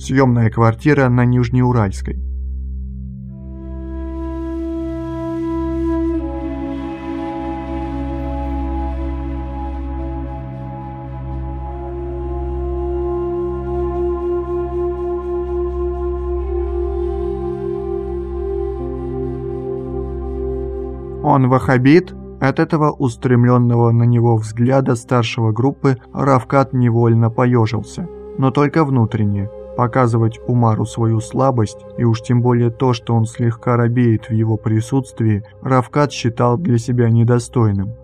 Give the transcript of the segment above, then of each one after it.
Съемная квартира на Нижнеуральской. Он вахабит? От этого устремленного на него взгляда старшего группы Равкат невольно поежился. Но только внутренне. Показывать Умару свою слабость, и уж тем более то, что он слегка робеет в его присутствии, Равкат считал для себя недостойным.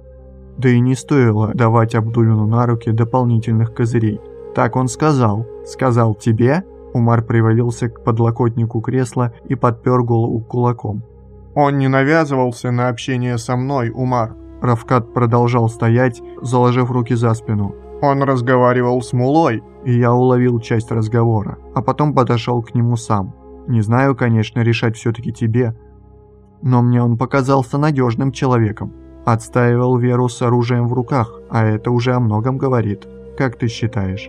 Да и не стоило давать Абдулину на руки дополнительных козырей. Так он сказал. «Сказал тебе?» Умар привалился к подлокотнику кресла и подпер голову кулаком. Он не навязывался на общение со мной, Умар. Равкат продолжал стоять, заложив руки за спину. Он разговаривал с Мулой. И я уловил часть разговора, а потом подошел к нему сам. Не знаю, конечно, решать все-таки тебе. Но мне он показался надежным человеком. Отстаивал веру с оружием в руках, а это уже о многом говорит. Как ты считаешь?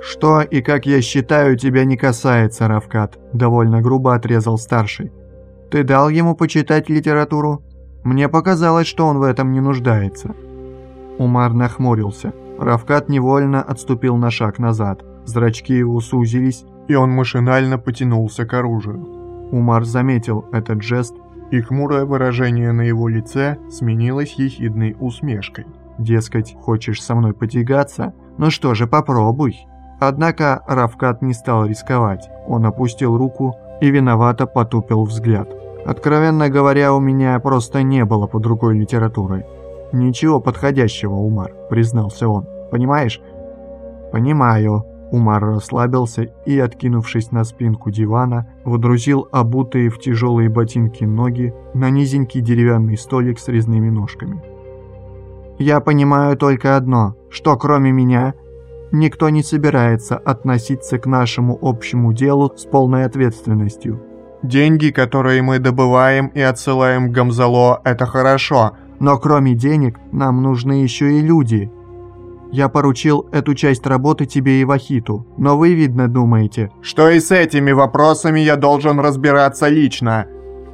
«Что и как я считаю, тебя не касается, Равкат», – довольно грубо отрезал старший. Ты дал ему почитать литературу? Мне показалось, что он в этом не нуждается». Умар нахмурился. Равкат невольно отступил на шаг назад. Зрачки его сузились, и он машинально потянулся к оружию. Умар заметил этот жест, и хмурое выражение на его лице сменилось ехидной усмешкой. «Дескать, хочешь со мной потягаться? Ну что же, попробуй». Однако Равкат не стал рисковать. Он опустил руку и виновато потупил взгляд. Откровенно говоря, у меня просто не было под рукой литературы. Ничего подходящего, Умар, признался он. Понимаешь? Понимаю. Умар расслабился и, откинувшись на спинку дивана, водрузил обутые в тяжелые ботинки ноги на низенький деревянный столик с резными ножками. «Я понимаю только одно, что кроме меня никто не собирается относиться к нашему общему делу с полной ответственностью. Деньги, которые мы добываем и отсылаем в Гамзало, это хорошо. Но кроме денег, нам нужны еще и люди. Я поручил эту часть работы тебе и Вахиту, но вы, видно, думаете... Что и с этими вопросами я должен разбираться лично.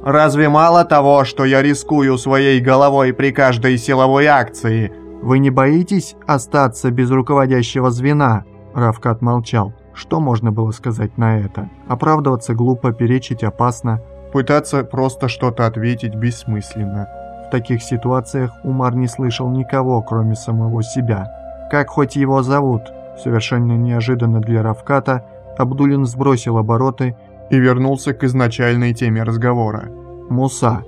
Разве мало того, что я рискую своей головой при каждой силовой акции? Вы не боитесь остаться без руководящего звена? Равкат молчал. Что можно было сказать на это? Оправдываться глупо, перечить опасно. Пытаться просто что-то ответить бессмысленно. В таких ситуациях Умар не слышал никого, кроме самого себя. Как хоть его зовут? Совершенно неожиданно для Равката, Абдулин сбросил обороты и вернулся к изначальной теме разговора. Муса.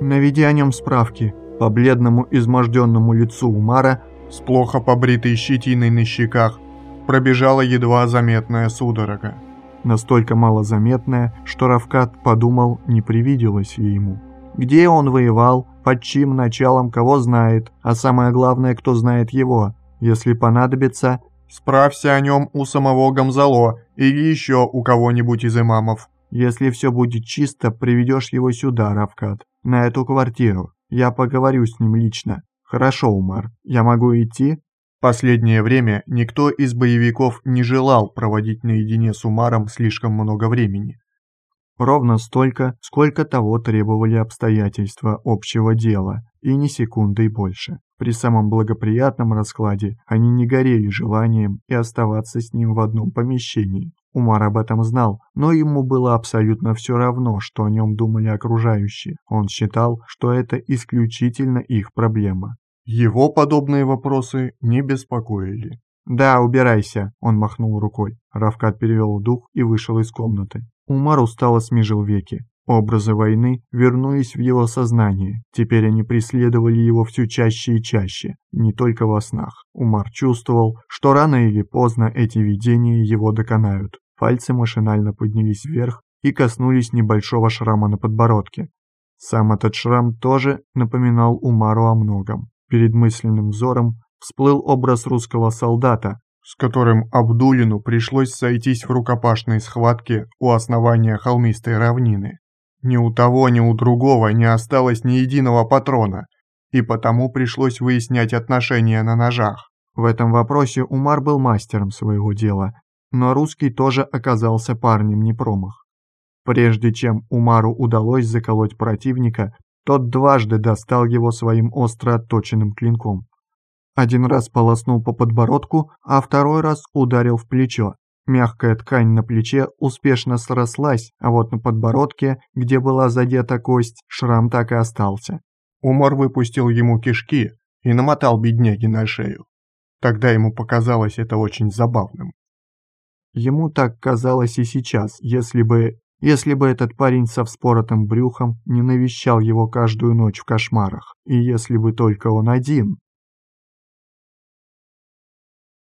Наведи о нем справки. По бледному изможденному лицу Умара с плохо побритой щетиной на щеках пробежала едва заметная судорога. Настолько малозаметная, что Равкат подумал, не привиделось ли ему. Где он воевал, под чьим началом, кого знает, а самое главное, кто знает его. Если понадобится... Справься о нем у самого Гамзало или еще у кого-нибудь из имамов. Если все будет чисто, приведешь его сюда, Равкат, на эту квартиру. Я поговорю с ним лично. Хорошо, Умар, я могу идти? Последнее время никто из боевиков не желал проводить наедине с Умаром слишком много времени. Ровно столько, сколько того требовали обстоятельства общего дела, и ни секунды больше. При самом благоприятном раскладе они не горели желанием и оставаться с ним в одном помещении. Умар об этом знал, но ему было абсолютно все равно, что о нем думали окружающие. Он считал, что это исключительно их проблема. Его подобные вопросы не беспокоили. «Да, убирайся», – он махнул рукой. Равкат перевел дух и вышел из комнаты. Умар устало смежил веки. Образы войны вернулись в его сознание. Теперь они преследовали его все чаще и чаще, не только во снах. Умар чувствовал, что рано или поздно эти видения его доконают. Пальцы машинально поднялись вверх и коснулись небольшого шрама на подбородке. Сам этот шрам тоже напоминал Умару о многом. Перед мысленным взором всплыл образ русского солдата, с которым Абдулину пришлось сойтись в рукопашной схватке у основания холмистой равнины. Ни у того, ни у другого не осталось ни единого патрона, и потому пришлось выяснять отношения на ножах. В этом вопросе Умар был мастером своего дела. но русский тоже оказался парнем не промах. Прежде чем Умару удалось заколоть противника, тот дважды достал его своим остро отточенным клинком. Один раз полоснул по подбородку, а второй раз ударил в плечо. Мягкая ткань на плече успешно срослась, а вот на подбородке, где была задета кость, шрам так и остался. Умар выпустил ему кишки и намотал бедняги на шею. Тогда ему показалось это очень забавным. Ему так казалось и сейчас, если бы... Если бы этот парень со вспоротым брюхом не навещал его каждую ночь в кошмарах, и если бы только он один,